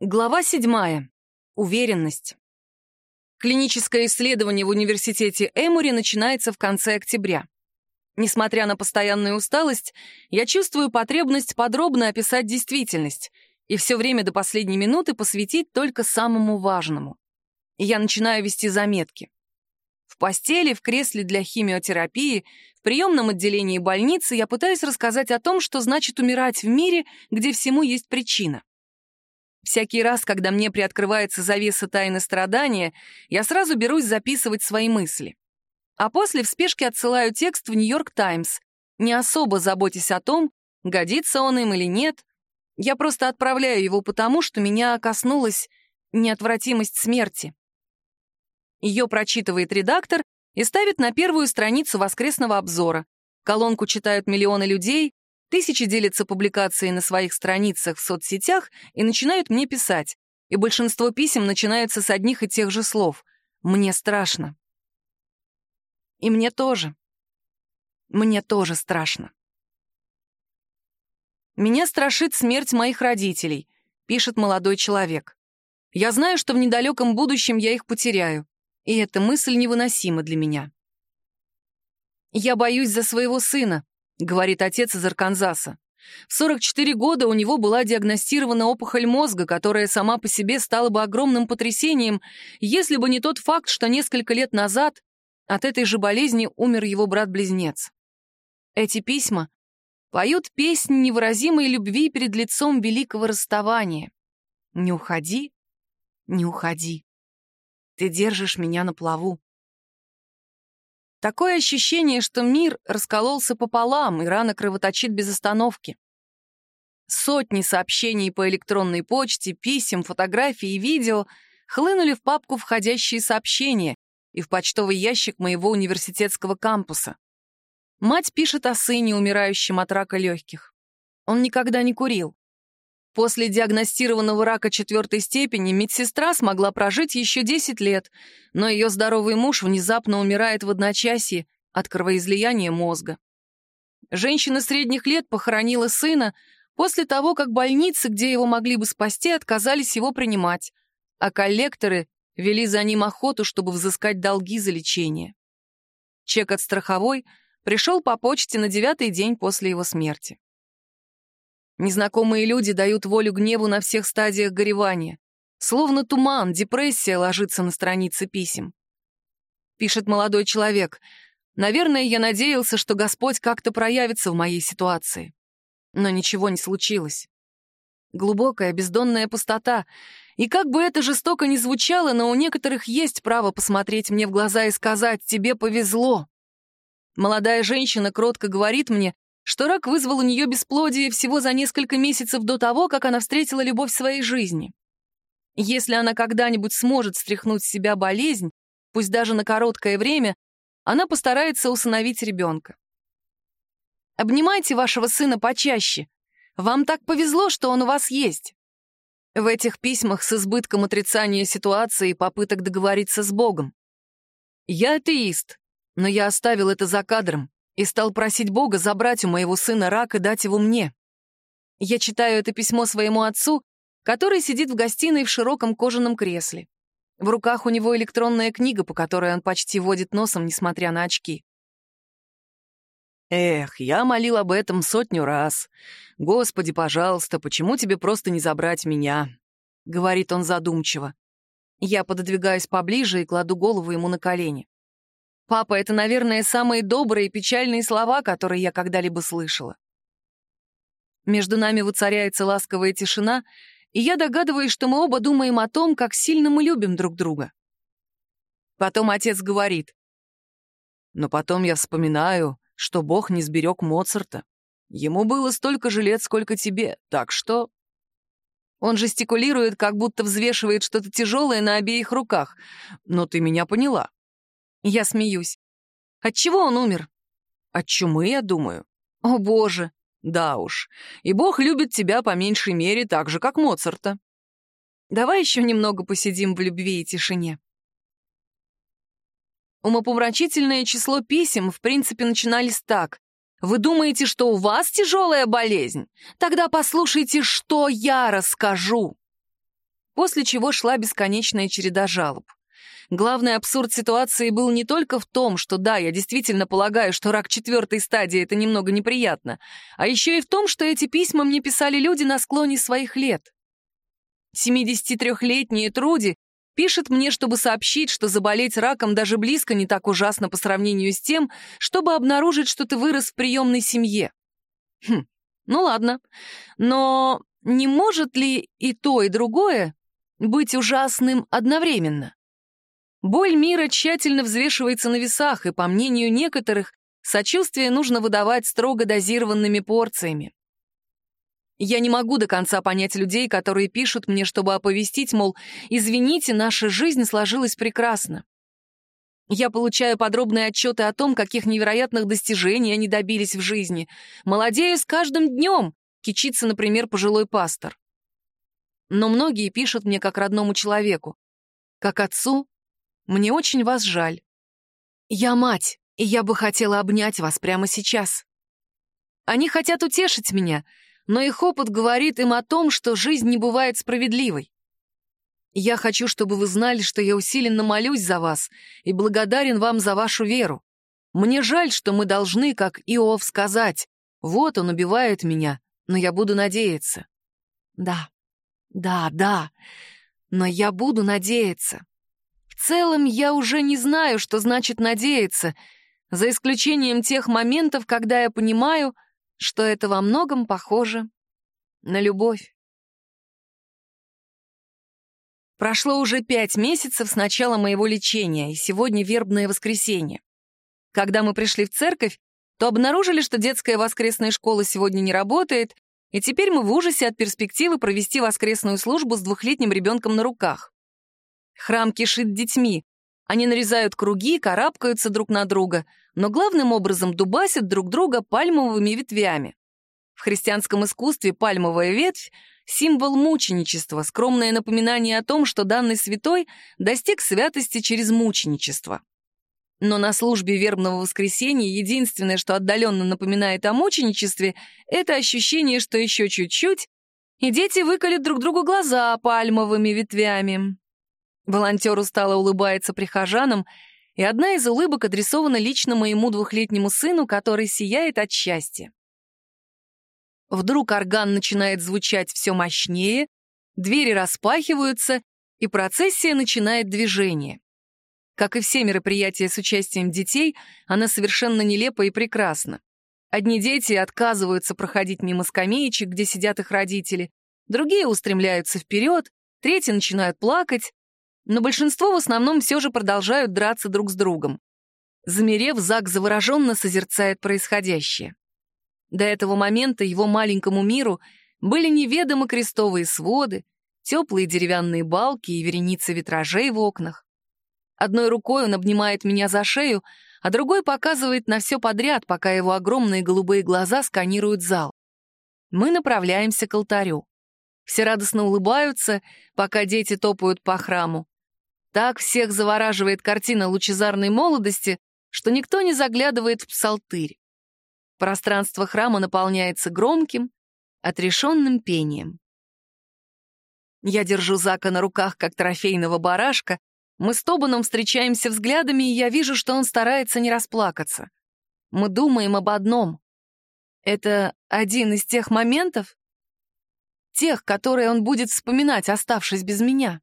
Глава седьмая. Уверенность. Клиническое исследование в университете Эмори начинается в конце октября. Несмотря на постоянную усталость, я чувствую потребность подробно описать действительность и все время до последней минуты посвятить только самому важному. И я начинаю вести заметки. В постели, в кресле для химиотерапии, в приемном отделении больницы я пытаюсь рассказать о том, что значит умирать в мире, где всему есть причина. Всякий раз, когда мне приоткрывается завеса тайны страдания, я сразу берусь записывать свои мысли. А после в спешке отсылаю текст в «Нью-Йорк Таймс», не особо заботясь о том, годится он им или нет. Я просто отправляю его потому, что меня коснулась неотвратимость смерти. Ее прочитывает редактор и ставит на первую страницу воскресного обзора. Колонку читают миллионы людей, тысячи делятся публикацией на своих страницах в соцсетях и начинают мне писать. И большинство писем начинаются с одних и тех же слов. «Мне страшно». И мне тоже. Мне тоже страшно. «Меня страшит смерть моих родителей», — пишет молодой человек. «Я знаю, что в недалеком будущем я их потеряю и эта мысль невыносима для меня. «Я боюсь за своего сына», — говорит отец из Арканзаса. В 44 года у него была диагностирована опухоль мозга, которая сама по себе стала бы огромным потрясением, если бы не тот факт, что несколько лет назад от этой же болезни умер его брат-близнец. Эти письма поют песнь невыразимой любви перед лицом великого расставания. «Не уходи, не уходи». Ты держишь меня на плаву. Такое ощущение, что мир раскололся пополам и рано кровоточит без остановки. Сотни сообщений по электронной почте, писем, фотографий и видео хлынули в папку «Входящие сообщения» и в почтовый ящик моего университетского кампуса. Мать пишет о сыне, умирающем от рака легких. Он никогда не курил. После диагностированного рака четвертой степени медсестра смогла прожить еще 10 лет, но ее здоровый муж внезапно умирает в одночасье от кровоизлияния мозга. Женщина средних лет похоронила сына после того, как больницы, где его могли бы спасти, отказались его принимать, а коллекторы вели за ним охоту, чтобы взыскать долги за лечение. Чек от страховой пришел по почте на девятый день после его смерти. Незнакомые люди дают волю гневу на всех стадиях горевания. Словно туман, депрессия ложится на странице писем. Пишет молодой человек. Наверное, я надеялся, что Господь как-то проявится в моей ситуации. Но ничего не случилось. Глубокая, бездонная пустота. И как бы это жестоко ни звучало, но у некоторых есть право посмотреть мне в глаза и сказать «тебе повезло». Молодая женщина кротко говорит мне, что рак вызвал у нее бесплодие всего за несколько месяцев до того, как она встретила любовь своей жизни. Если она когда-нибудь сможет стряхнуть с себя болезнь, пусть даже на короткое время, она постарается усыновить ребенка. Обнимайте вашего сына почаще. Вам так повезло, что он у вас есть. В этих письмах с избытком отрицания ситуации и попыток договориться с Богом. Я атеист, но я оставил это за кадром и стал просить Бога забрать у моего сына рак и дать его мне. Я читаю это письмо своему отцу, который сидит в гостиной в широком кожаном кресле. В руках у него электронная книга, по которой он почти водит носом, несмотря на очки. «Эх, я молил об этом сотню раз. Господи, пожалуйста, почему тебе просто не забрать меня?» — говорит он задумчиво. Я пододвигаюсь поближе и кладу голову ему на колени. Папа, это, наверное, самые добрые и печальные слова, которые я когда-либо слышала. Между нами воцаряется ласковая тишина, и я догадываюсь, что мы оба думаем о том, как сильно мы любим друг друга. Потом отец говорит. Но потом я вспоминаю, что Бог не сберег Моцарта. Ему было столько же лет, сколько тебе, так что... Он жестикулирует, как будто взвешивает что-то тяжелое на обеих руках. Но ты меня поняла. Я смеюсь. От чего он умер? От чумы, я думаю. О, боже. Да уж. И Бог любит тебя по меньшей мере так же, как Моцарта. Давай еще немного посидим в любви и тишине. Умопомрачительное число писем, в принципе, начинались так. Вы думаете, что у вас тяжелая болезнь? Тогда послушайте, что я расскажу. после чего шла бесконечная череда жалоб. Главный абсурд ситуации был не только в том, что да, я действительно полагаю, что рак четвертой стадии — это немного неприятно, а еще и в том, что эти письма мне писали люди на склоне своих лет. 73-летняя Труди пишет мне, чтобы сообщить, что заболеть раком даже близко не так ужасно по сравнению с тем, чтобы обнаружить, что ты вырос в приемной семье. Хм, ну ладно. Но не может ли и то, и другое быть ужасным одновременно? Боль мира тщательно взвешивается на весах, и, по мнению некоторых, сочувствие нужно выдавать строго дозированными порциями. Я не могу до конца понять людей, которые пишут мне, чтобы оповестить, мол, извините, наша жизнь сложилась прекрасно. Я получаю подробные отчеты о том, каких невероятных достижений они добились в жизни. Молодею с каждым днем, кичится, например, пожилой пастор. Но многие пишут мне как родному человеку. Как отцу мне очень вас жаль. Я мать, и я бы хотела обнять вас прямо сейчас. Они хотят утешить меня, но их опыт говорит им о том, что жизнь не бывает справедливой. Я хочу, чтобы вы знали, что я усиленно молюсь за вас и благодарен вам за вашу веру. Мне жаль, что мы должны, как Иов, сказать, вот он убивает меня, но я буду надеяться. Да, да, да, но я буду надеяться. Целом, я уже не знаю, что значит надеяться, за исключением тех моментов, когда я понимаю, что это во многом похоже на любовь. Прошло уже пять месяцев с начала моего лечения, и сегодня вербное воскресенье. Когда мы пришли в церковь, то обнаружили, что детская воскресная школа сегодня не работает, и теперь мы в ужасе от перспективы провести воскресную службу с двухлетним ребенком на руках. Храм кишит детьми. Они нарезают круги, карабкаются друг на друга, но главным образом дубасят друг друга пальмовыми ветвями. В христианском искусстве пальмовая ветвь — символ мученичества, скромное напоминание о том, что данный святой достиг святости через мученичество. Но на службе вербного воскресенья единственное, что отдаленно напоминает о мученичестве, это ощущение, что еще чуть-чуть, и дети выколят друг другу глаза пальмовыми ветвями. Волонтер устало улыбается прихожанам, и одна из улыбок адресована лично моему двухлетнему сыну, который сияет от счастья. Вдруг орган начинает звучать все мощнее, двери распахиваются, и процессия начинает движение. Как и все мероприятия с участием детей, она совершенно нелепа и прекрасна. Одни дети отказываются проходить мимо скамеечек, где сидят их родители, другие устремляются вперед, третьи начинают плакать, но большинство в основном все же продолжают драться друг с другом. Замерев, Зак завороженно созерцает происходящее. До этого момента его маленькому миру были неведомы крестовые своды, теплые деревянные балки и вереницы витражей в окнах. Одной рукой он обнимает меня за шею, а другой показывает на все подряд, пока его огромные голубые глаза сканируют зал. Мы направляемся к алтарю. Все радостно улыбаются, пока дети топают по храму. Так всех завораживает картина лучезарной молодости, что никто не заглядывает в псалтырь. Пространство храма наполняется громким, отрешенным пением. Я держу Зака на руках, как трофейного барашка. Мы с Тобаном встречаемся взглядами, и я вижу, что он старается не расплакаться. Мы думаем об одном. Это один из тех моментов, тех, которые он будет вспоминать, оставшись без меня.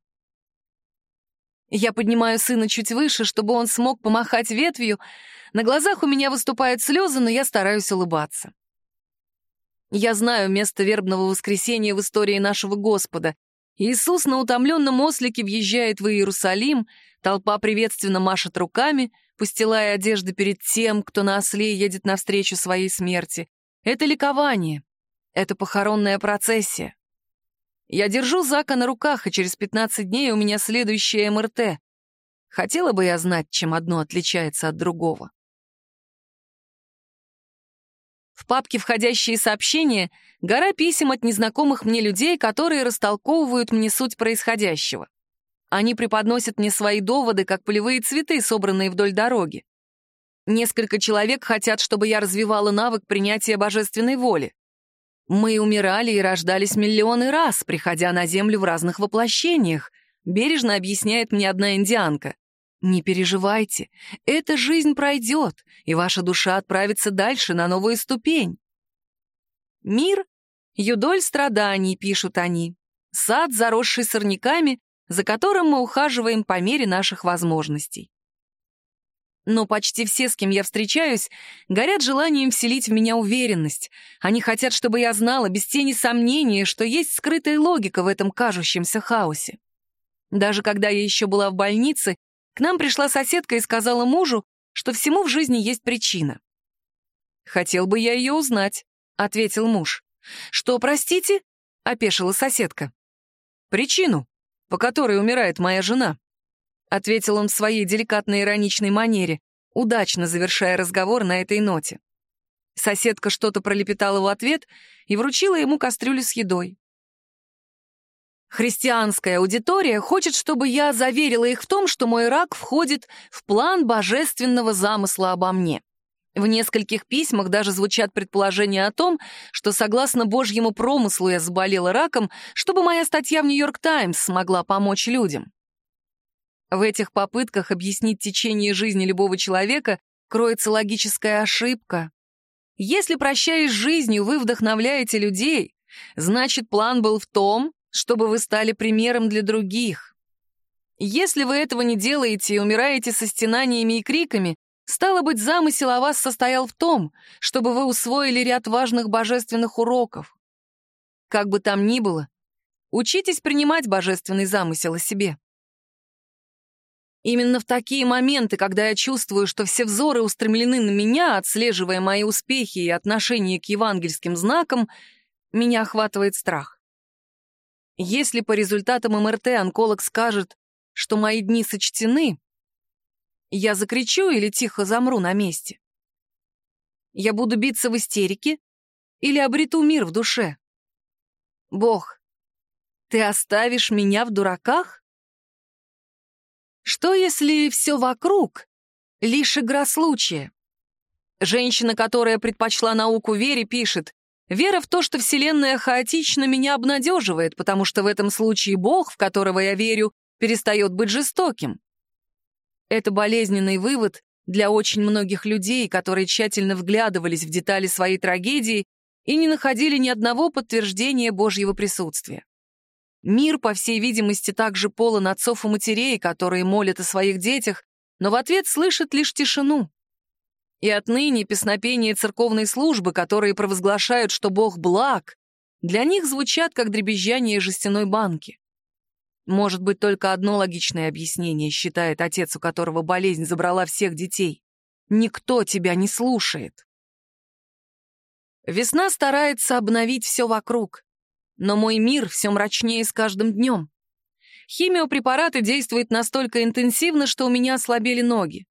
Я поднимаю сына чуть выше, чтобы он смог помахать ветвью. На глазах у меня выступают слезы, но я стараюсь улыбаться. Я знаю место вербного воскресения в истории нашего Господа. Иисус на утомленном ослике въезжает в Иерусалим, толпа приветственно машет руками, пустилая одежды перед тем, кто на осле едет навстречу своей смерти. Это ликование, это похоронная процессия. Я держу Зака на руках, и через 15 дней у меня следующее МРТ. Хотела бы я знать, чем одно отличается от другого. В папке «Входящие сообщения» гора писем от незнакомых мне людей, которые растолковывают мне суть происходящего. Они преподносят мне свои доводы, как полевые цветы, собранные вдоль дороги. Несколько человек хотят, чтобы я развивала навык принятия божественной воли. Мы умирали и рождались миллионы раз, приходя на Землю в разных воплощениях, бережно объясняет мне одна индианка. Не переживайте, эта жизнь пройдет, и ваша душа отправится дальше на новую ступень. Мир — юдоль страданий, пишут они. Сад, заросший сорняками, за которым мы ухаживаем по мере наших возможностей. Но почти все, с кем я встречаюсь, горят желанием вселить в меня уверенность. Они хотят, чтобы я знала без тени сомнения, что есть скрытая логика в этом кажущемся хаосе. Даже когда я еще была в больнице, к нам пришла соседка и сказала мужу, что всему в жизни есть причина. «Хотел бы я ее узнать», — ответил муж. «Что, простите?» — опешила соседка. «Причину, по которой умирает моя жена», — ответил он в своей деликатной ироничной манере, удачно завершая разговор на этой ноте. Соседка что-то пролепетала в ответ и вручила ему кастрюлю с едой. Христианская аудитория хочет, чтобы я заверила их в том, что мой рак входит в план божественного замысла обо мне. В нескольких письмах даже звучат предположения о том, что согласно Божьему промыслу я заболела раком, чтобы моя статья в «Нью-Йорк Таймс» смогла помочь людям. В этих попытках объяснить течение жизни любого человека кроется логическая ошибка. Если, прощаясь с жизнью, вы вдохновляете людей, значит, план был в том, чтобы вы стали примером для других. Если вы этого не делаете и умираете со стенаниями и криками, стало быть, замысел о вас состоял в том, чтобы вы усвоили ряд важных божественных уроков. Как бы там ни было, учитесь принимать божественный замысел о себе. Именно в такие моменты, когда я чувствую, что все взоры устремлены на меня, отслеживая мои успехи и отношение к евангельским знакам, меня охватывает страх. Если по результатам МРТ онколог скажет, что мои дни сочтены, я закричу или тихо замру на месте? Я буду биться в истерике или обрету мир в душе? Бог, ты оставишь меня в дураках? Что, если все вокруг — лишь игра случая? Женщина, которая предпочла науку вере, пишет, «Вера в то, что Вселенная хаотична, меня обнадеживает, потому что в этом случае Бог, в которого я верю, перестает быть жестоким». Это болезненный вывод для очень многих людей, которые тщательно вглядывались в детали своей трагедии и не находили ни одного подтверждения Божьего присутствия. Мир, по всей видимости, также полон отцов и матерей, которые молят о своих детях, но в ответ слышат лишь тишину. И отныне песнопения церковной службы, которые провозглашают, что Бог благ, для них звучат как дребезжание жестяной банки. Может быть, только одно логичное объяснение, считает отец, у которого болезнь забрала всех детей. Никто тебя не слушает. Весна старается обновить все вокруг. Но мой мир все мрачнее с каждым днем. Химиопрепараты действуют настолько интенсивно, что у меня ослабели ноги.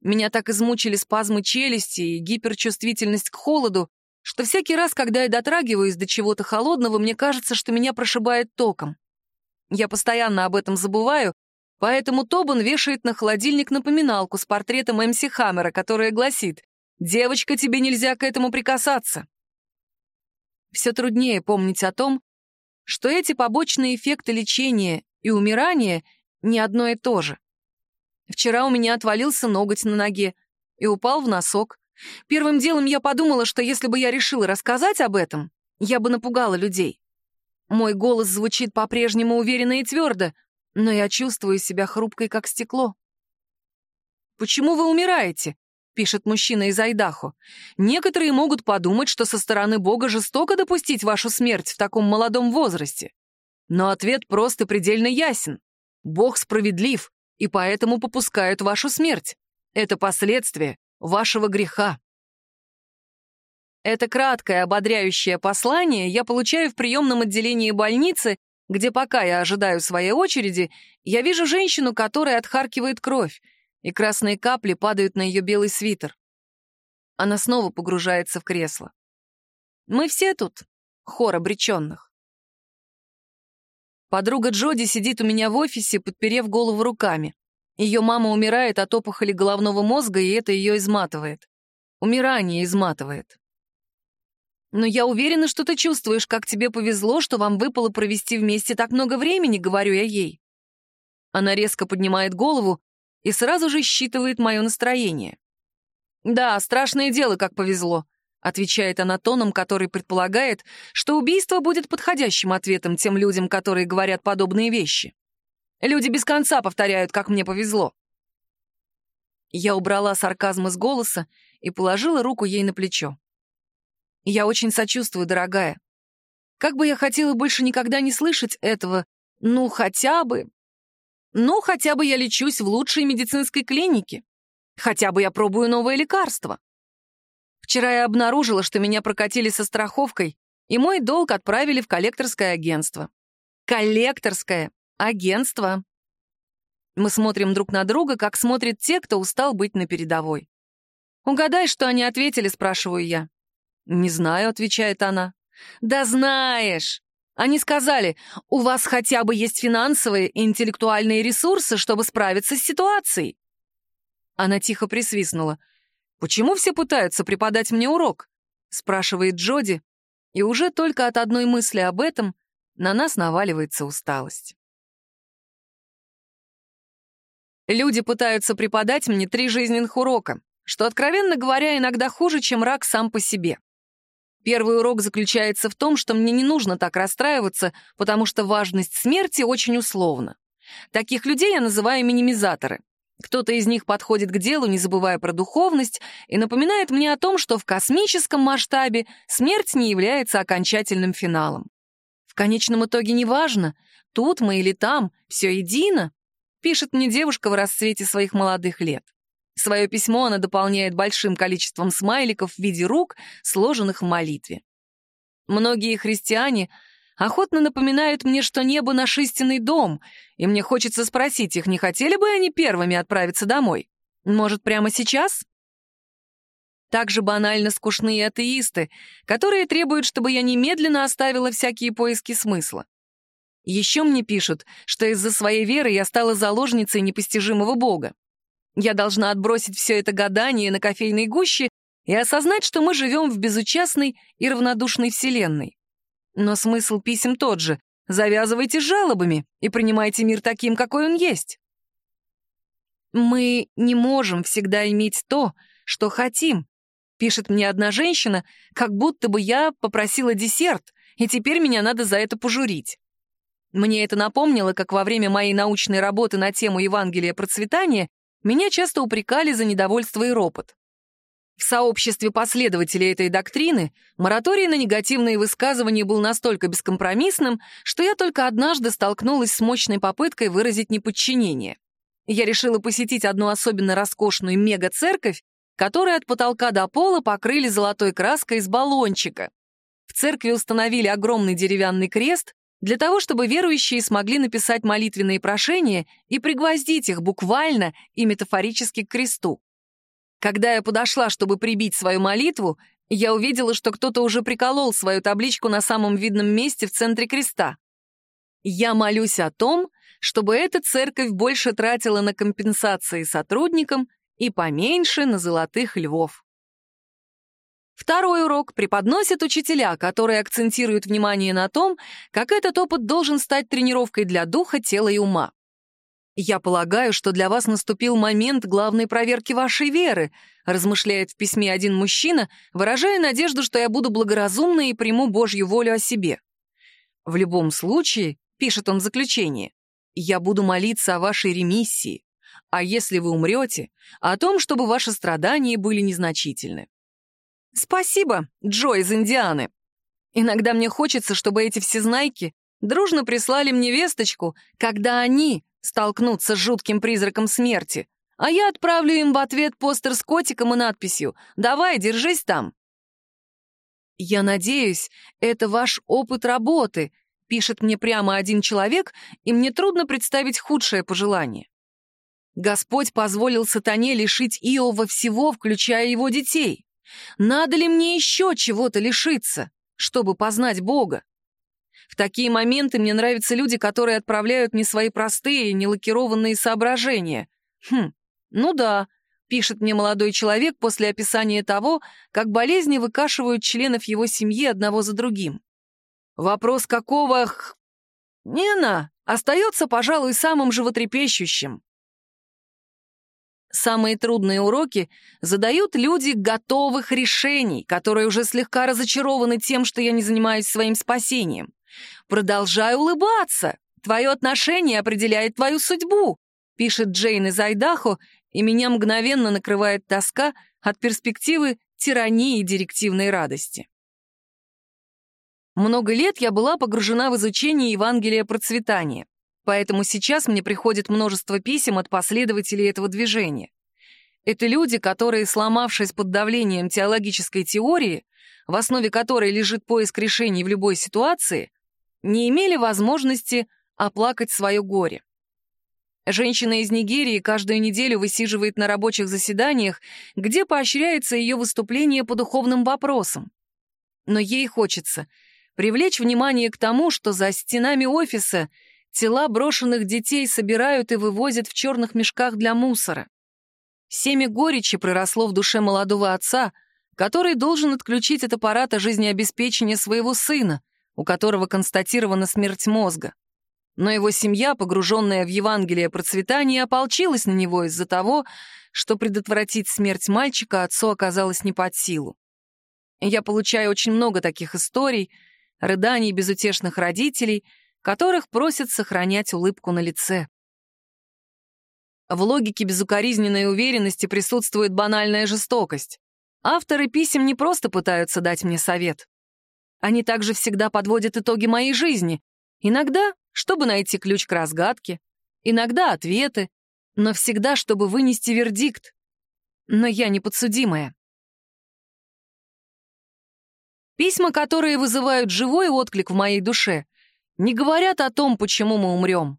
Меня так измучили спазмы челюсти и гиперчувствительность к холоду, что всякий раз, когда я дотрагиваюсь до чего-то холодного, мне кажется, что меня прошибает током. Я постоянно об этом забываю, поэтому Тобан вешает на холодильник напоминалку с портретом МС Хаммера, которая гласит «Девочка, тебе нельзя к этому прикасаться» все труднее помнить о том, что эти побочные эффекты лечения и умирания не одно и то же. Вчера у меня отвалился ноготь на ноге и упал в носок. Первым делом я подумала, что если бы я решила рассказать об этом, я бы напугала людей. Мой голос звучит по-прежнему уверенно и твердо, но я чувствую себя хрупкой, как стекло. «Почему вы умираете?» Пишет мужчина из Айдахо. Некоторые могут подумать, что со стороны Бога жестоко допустить вашу смерть в таком молодом возрасте. Но ответ просто предельно ясен. Бог справедлив, и поэтому попускает вашу смерть. Это последствие вашего греха. Это краткое ободряющее послание я получаю в приемном отделении больницы, где пока я ожидаю своей очереди, я вижу женщину, которая отхаркивает кровь, и красные капли падают на ее белый свитер. Она снова погружается в кресло. Мы все тут хор обреченных. Подруга Джоди сидит у меня в офисе, подперев голову руками. Ее мама умирает от опухоли головного мозга, и это ее изматывает. Умирание изматывает. Но я уверена, что ты чувствуешь, как тебе повезло, что вам выпало провести вместе так много времени, говорю я ей. Она резко поднимает голову и сразу же считывает мое настроение. «Да, страшное дело, как повезло», — отвечает она тоном, который предполагает, что убийство будет подходящим ответом тем людям, которые говорят подобные вещи. Люди без конца повторяют, как мне повезло. Я убрала сарказм из голоса и положила руку ей на плечо. Я очень сочувствую, дорогая. Как бы я хотела больше никогда не слышать этого, ну, хотя бы... Ну, хотя бы я лечусь в лучшей медицинской клинике. Хотя бы я пробую новое лекарство. Вчера я обнаружила, что меня прокатили со страховкой, и мой долг отправили в коллекторское агентство. Коллекторское агентство. Мы смотрим друг на друга, как смотрят те, кто устал быть на передовой. «Угадай, что они ответили?» — спрашиваю я. «Не знаю», — отвечает она. «Да знаешь!» Они сказали, у вас хотя бы есть финансовые и интеллектуальные ресурсы, чтобы справиться с ситуацией. Она тихо присвистнула. «Почему все пытаются преподать мне урок?» — спрашивает Джоди, и уже только от одной мысли об этом на нас наваливается усталость. Люди пытаются преподать мне три жизненных урока, что, откровенно говоря, иногда хуже, чем рак сам по себе. Первый урок заключается в том, что мне не нужно так расстраиваться, потому что важность смерти очень условна. Таких людей я называю минимизаторы. Кто-то из них подходит к делу, не забывая про духовность, и напоминает мне о том, что в космическом масштабе смерть не является окончательным финалом. В конечном итоге неважно, тут мы или там, все едино, пишет мне девушка в расцвете своих молодых лет. Свое письмо она дополняет большим количеством смайликов в виде рук, сложенных в молитве. Многие христиане охотно напоминают мне, что небо — наш истинный дом, и мне хочется спросить их, не хотели бы они первыми отправиться домой? Может, прямо сейчас? Также банально скучные атеисты, которые требуют, чтобы я немедленно оставила всякие поиски смысла. Еще мне пишут, что из-за своей веры я стала заложницей непостижимого Бога. Я должна отбросить все это гадание на кофейной гуще и осознать, что мы живем в безучастной и равнодушной вселенной. Но смысл писем тот же. Завязывайте жалобами и принимайте мир таким, какой он есть. «Мы не можем всегда иметь то, что хотим», — пишет мне одна женщина, как будто бы я попросила десерт, и теперь меня надо за это пожурить. Мне это напомнило, как во время моей научной работы на тему Евангелия процветания меня часто упрекали за недовольство и ропот. В сообществе последователей этой доктрины мораторий на негативные высказывания был настолько бескомпромиссным, что я только однажды столкнулась с мощной попыткой выразить неподчинение. Я решила посетить одну особенно роскошную мега-церковь, которую от потолка до пола покрыли золотой краской из баллончика. В церкви установили огромный деревянный крест, для того, чтобы верующие смогли написать молитвенные прошения и пригвоздить их буквально и метафорически к кресту. Когда я подошла, чтобы прибить свою молитву, я увидела, что кто-то уже приколол свою табличку на самом видном месте в центре креста. Я молюсь о том, чтобы эта церковь больше тратила на компенсации сотрудникам и поменьше на золотых львов. Второй урок преподносят учителя, которые акцентируют внимание на том, как этот опыт должен стать тренировкой для духа, тела и ума. «Я полагаю, что для вас наступил момент главной проверки вашей веры», размышляет в письме один мужчина, выражая надежду, что я буду благоразумна и приму Божью волю о себе. «В любом случае», — пишет он в заключении, «я буду молиться о вашей ремиссии, а если вы умрете, о том, чтобы ваши страдания были незначительны». Спасибо, Джо из Индианы. Иногда мне хочется, чтобы эти всезнайки дружно прислали мне весточку, когда они столкнутся с жутким призраком смерти, а я отправлю им в ответ постер с котиком и надписью «Давай, держись там». «Я надеюсь, это ваш опыт работы», — пишет мне прямо один человек, и мне трудно представить худшее пожелание. Господь позволил сатане лишить Иова всего, включая его детей. Надо ли мне еще чего-то лишиться, чтобы познать Бога? В такие моменты мне нравятся люди, которые отправляют мне свои простые, нелакированные соображения. Хм, ну да, пишет мне молодой человек после описания того, как болезни выкашивают членов его семьи одного за другим. Вопрос какого. Нина остается, пожалуй, самым животрепещущим. Самые трудные уроки задают люди готовых решений, которые уже слегка разочарованы тем, что я не занимаюсь своим спасением. Продолжай улыбаться. Твое отношение определяет твою судьбу, пишет Джейн из Айдахо, и меня мгновенно накрывает тоска от перспективы тирании директивной радости. Много лет я была погружена в изучение Евангелия процветания, поэтому сейчас мне приходит множество писем от последователей этого движения. Это люди, которые, сломавшись под давлением теологической теории, в основе которой лежит поиск решений в любой ситуации, не имели возможности оплакать свое горе. Женщина из Нигерии каждую неделю высиживает на рабочих заседаниях, где поощряется ее выступление по духовным вопросам. Но ей хочется привлечь внимание к тому, что за стенами офиса тела брошенных детей собирают и вывозят в черных мешках для мусора. Семя горечи проросло в душе молодого отца, который должен отключить от аппарата жизнеобеспечения своего сына, у которого констатирована смерть мозга но его семья, погруженная в Евангелие процветания, ополчилась на него из-за того, что предотвратить смерть мальчика отцу оказалось не под силу. Я получаю очень много таких историй, рыданий безутешных родителей, которых просят сохранять улыбку на лице. В логике безукоризненной уверенности присутствует банальная жестокость. Авторы писем не просто пытаются дать мне совет. Они также всегда подводят итоги моей жизни, иногда чтобы найти ключ к разгадке, иногда ответы, но всегда, чтобы вынести вердикт. Но я не подсудимая. Письма, которые вызывают живой отклик в моей душе, не говорят о том, почему мы умрем.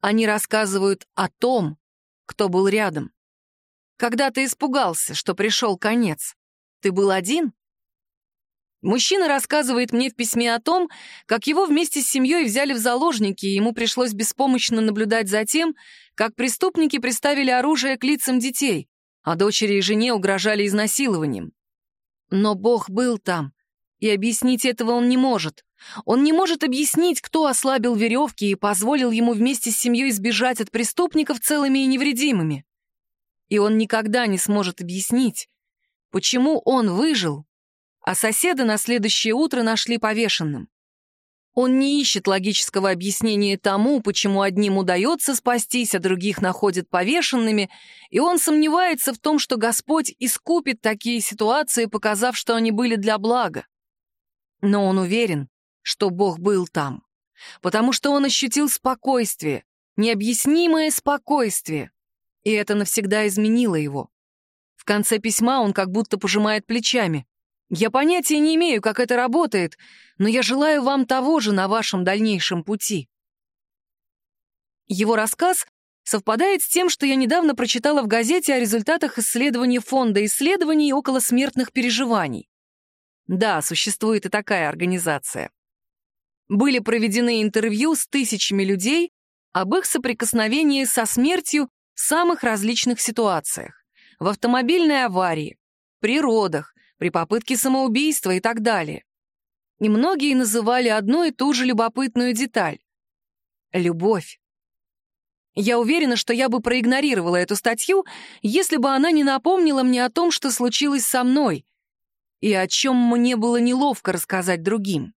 Они рассказывают о том, кто был рядом. Когда ты испугался, что пришел конец, ты был один? Мужчина рассказывает мне в письме о том, как его вместе с семьей взяли в заложники, и ему пришлось беспомощно наблюдать за тем, как преступники приставили оружие к лицам детей, а дочери и жене угрожали изнасилованием. Но Бог был там, и объяснить этого он не может. Он не может объяснить, кто ослабил веревки и позволил ему вместе с семьей сбежать от преступников целыми и невредимыми. И он никогда не сможет объяснить, почему он выжил, а соседа на следующее утро нашли повешенным. Он не ищет логического объяснения тому, почему одним удается спастись, а других находят повешенными, и он сомневается в том, что Господь искупит такие ситуации, показав, что они были для блага. Но он уверен, что Бог был там, потому что он ощутил спокойствие, необъяснимое спокойствие, и это навсегда изменило его. В конце письма он как будто пожимает плечами. Я понятия не имею, как это работает, но я желаю вам того же на вашем дальнейшем пути. Его рассказ совпадает с тем, что я недавно прочитала в газете о результатах исследований Фонда исследований около смертных переживаний. Да, существует и такая организация. Были проведены интервью с тысячами людей об их соприкосновении со смертью в самых различных ситуациях. В автомобильной аварии, при родах, при попытке самоубийства и так далее. И многие называли одну и ту же любопытную деталь — любовь. Я уверена, что я бы проигнорировала эту статью, если бы она не напомнила мне о том, что случилось со мной, и о чем мне было неловко рассказать другим.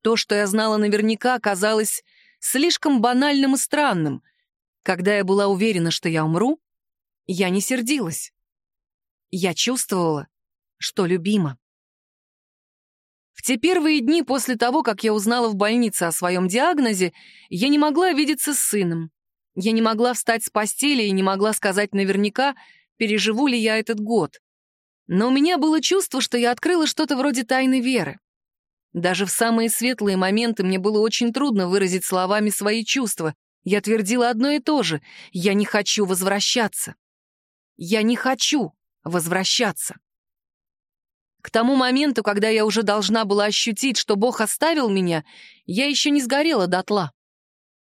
То, что я знала наверняка, казалось слишком банальным и странным. Когда я была уверена, что я умру, я не сердилась. Я чувствовала, что любима. В те первые дни после того, как я узнала в больнице о своем диагнозе, я не могла видеться с сыном. Я не могла встать с постели и не могла сказать наверняка, переживу ли я этот год. Но у меня было чувство, что я открыла что-то вроде тайны веры. Даже в самые светлые моменты мне было очень трудно выразить словами свои чувства. Я твердила одно и то же — я не хочу возвращаться. Я не хочу возвращаться. К тому моменту, когда я уже должна была ощутить, что Бог оставил меня, я еще не сгорела дотла.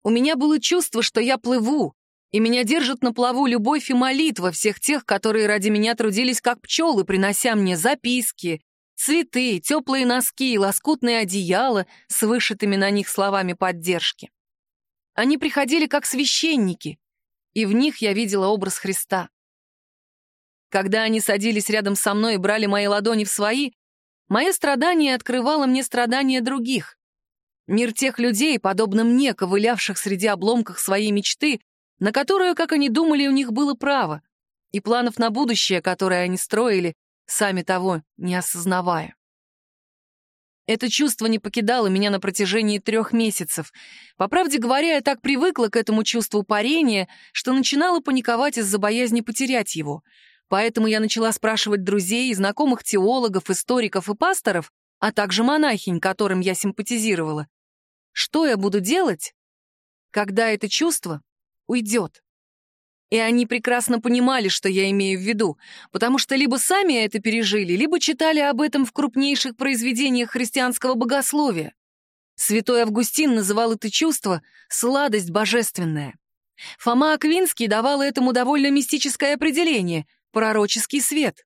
У меня было чувство, что я плыву, И меня держит на плаву любовь и молитва всех тех, которые ради меня трудились как пчелы, принося мне записки, цветы, теплые носки и лоскутные одеяла с вышитыми на них словами поддержки. Они приходили как священники, и в них я видела образ Христа. Когда они садились рядом со мной и брали мои ладони в свои, мое страдание открывало мне страдания других. Мир тех людей, подобно мне, ковылявших среди обломков своей мечты, на которую, как они думали, у них было право, и планов на будущее, которые они строили, сами того не осознавая. Это чувство не покидало меня на протяжении трех месяцев. По правде говоря, я так привыкла к этому чувству парения, что начинала паниковать из-за боязни потерять его. Поэтому я начала спрашивать друзей, знакомых теологов, историков и пасторов, а также монахинь, которым я симпатизировала. Что я буду делать, когда это чувство уйдет? И они прекрасно понимали, что я имею в виду, потому что либо сами это пережили, либо читали об этом в крупнейших произведениях христианского богословия. Святой Августин называл это чувство «сладость божественная». Фома Аквинский давал этому довольно мистическое определение — пророческий свет.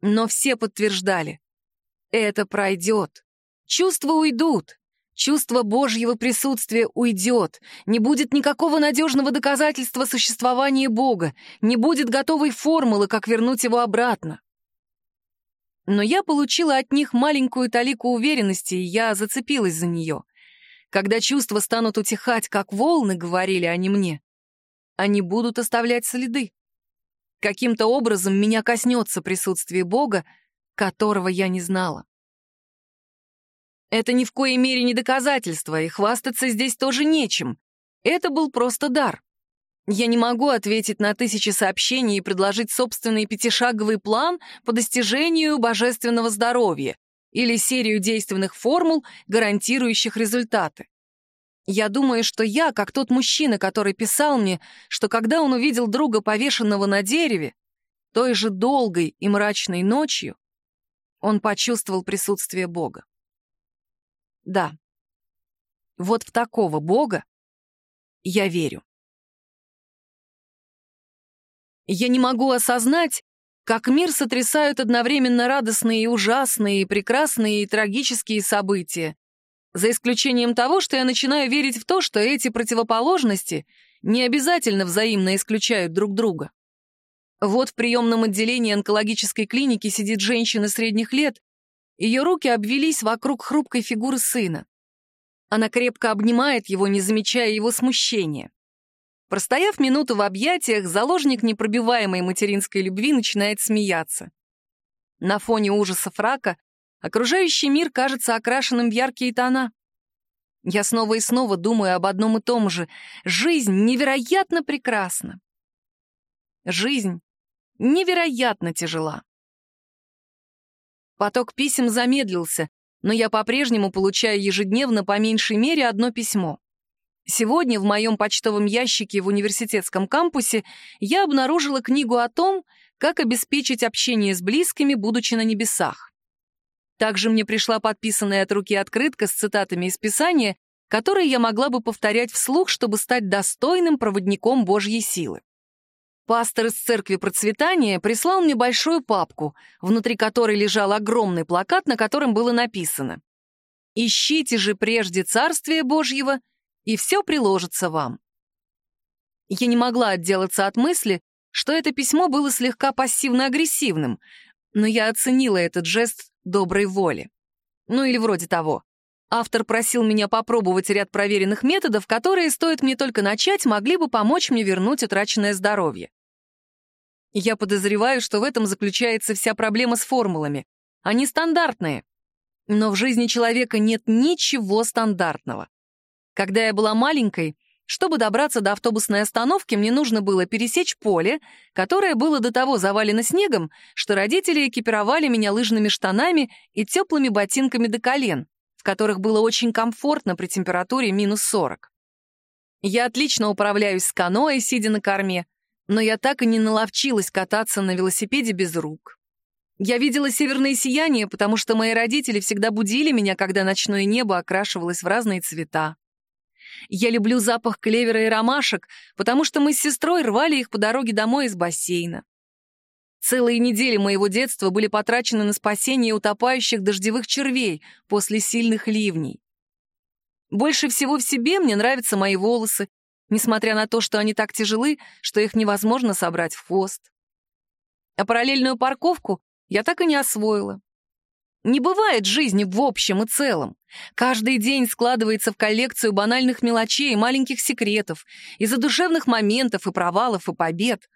Но все подтверждали — это пройдет, чувства уйдут, Чувство Божьего присутствия уйдет, не будет никакого надежного доказательства существования Бога, не будет готовой формулы, как вернуть его обратно. Но я получила от них маленькую талику уверенности, и я зацепилась за нее. Когда чувства станут утихать, как волны, говорили они мне, они будут оставлять следы. Каким-то образом меня коснется присутствие Бога, которого я не знала. Это ни в коей мере не доказательство, и хвастаться здесь тоже нечем. Это был просто дар. Я не могу ответить на тысячи сообщений и предложить собственный пятишаговый план по достижению божественного здоровья или серию действенных формул, гарантирующих результаты. Я думаю, что я, как тот мужчина, который писал мне, что когда он увидел друга, повешенного на дереве, той же долгой и мрачной ночью, он почувствовал присутствие Бога. Да. Вот в такого Бога я верю. Я не могу осознать, как мир сотрясают одновременно радостные и ужасные, и прекрасные и трагические события, за исключением того, что я начинаю верить в то, что эти противоположности не обязательно взаимно исключают друг друга. Вот в приемном отделении онкологической клиники сидит женщина средних лет ее руки обвелись вокруг хрупкой фигуры сына. Она крепко обнимает его, не замечая его смущения. Простояв минуту в объятиях, заложник непробиваемой материнской любви начинает смеяться. На фоне ужасов рака окружающий мир кажется окрашенным в яркие тона. Я снова и снова думаю об одном и том же. Жизнь невероятно прекрасна. Жизнь невероятно тяжела. Поток писем замедлился, но я по-прежнему получаю ежедневно по меньшей мере одно письмо. Сегодня в моем почтовом ящике в университетском кампусе я обнаружила книгу о том, как обеспечить общение с близкими, будучи на небесах. Также мне пришла подписанная от руки открытка с цитатами из Писания, которые я могла бы повторять вслух, чтобы стать достойным проводником Божьей силы. Пастор из церкви процветания прислал мне большую папку, внутри которой лежал огромный плакат, на котором было написано «Ищите же прежде Царствие Божьего, и все приложится вам». Я не могла отделаться от мысли, что это письмо было слегка пассивно-агрессивным, но я оценила этот жест доброй воли. Ну или вроде того. Автор просил меня попробовать ряд проверенных методов, которые, стоит мне только начать, могли бы помочь мне вернуть утраченное здоровье. Я подозреваю, что в этом заключается вся проблема с формулами. Они стандартные. Но в жизни человека нет ничего стандартного. Когда я была маленькой, чтобы добраться до автобусной остановки, мне нужно было пересечь поле, которое было до того завалено снегом, что родители экипировали меня лыжными штанами и теплыми ботинками до колен, в которых было очень комфортно при температуре минус 40. Я отлично управляюсь с каноэ, сидя на корме, но я так и не наловчилась кататься на велосипеде без рук. Я видела северное сияние, потому что мои родители всегда будили меня, когда ночное небо окрашивалось в разные цвета. Я люблю запах клевера и ромашек, потому что мы с сестрой рвали их по дороге домой из бассейна. Целые недели моего детства были потрачены на спасение утопающих дождевых червей после сильных ливней. Больше всего в себе мне нравятся мои волосы, несмотря на то, что они так тяжелы, что их невозможно собрать в хвост. А параллельную парковку я так и не освоила. Не бывает жизни в общем и целом. Каждый день складывается в коллекцию банальных мелочей и маленьких секретов, из задушевных моментов и провалов и побед.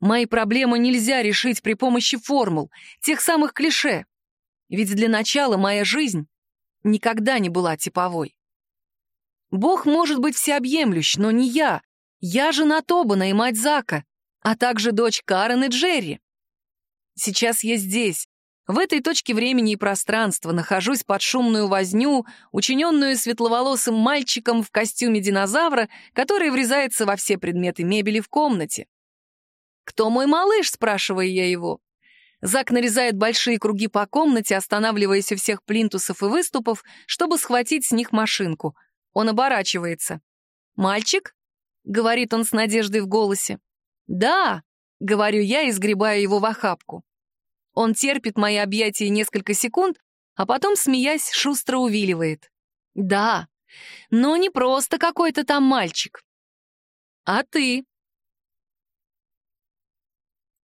Мои проблемы нельзя решить при помощи формул, тех самых клише. Ведь для начала моя жизнь никогда не была типовой. Бог может быть всеобъемлющ, но не я. Я жена Тобана и мать Зака, а также дочь Карен и Джерри. Сейчас я здесь, в этой точке времени и пространства нахожусь под шумную возню, учиненную светловолосым мальчиком в костюме динозавра, который врезается во все предметы мебели в комнате. «Кто мой малыш?» — спрашиваю я его. Зак нарезает большие круги по комнате, останавливаясь у всех плинтусов и выступов, чтобы схватить с них машинку. Он оборачивается. «Мальчик?» — говорит он с надеждой в голосе. «Да», — говорю я и сгребаю его в охапку. Он терпит мои объятия несколько секунд, а потом, смеясь, шустро увиливает. Да, но не просто какой-то там мальчик. А ты?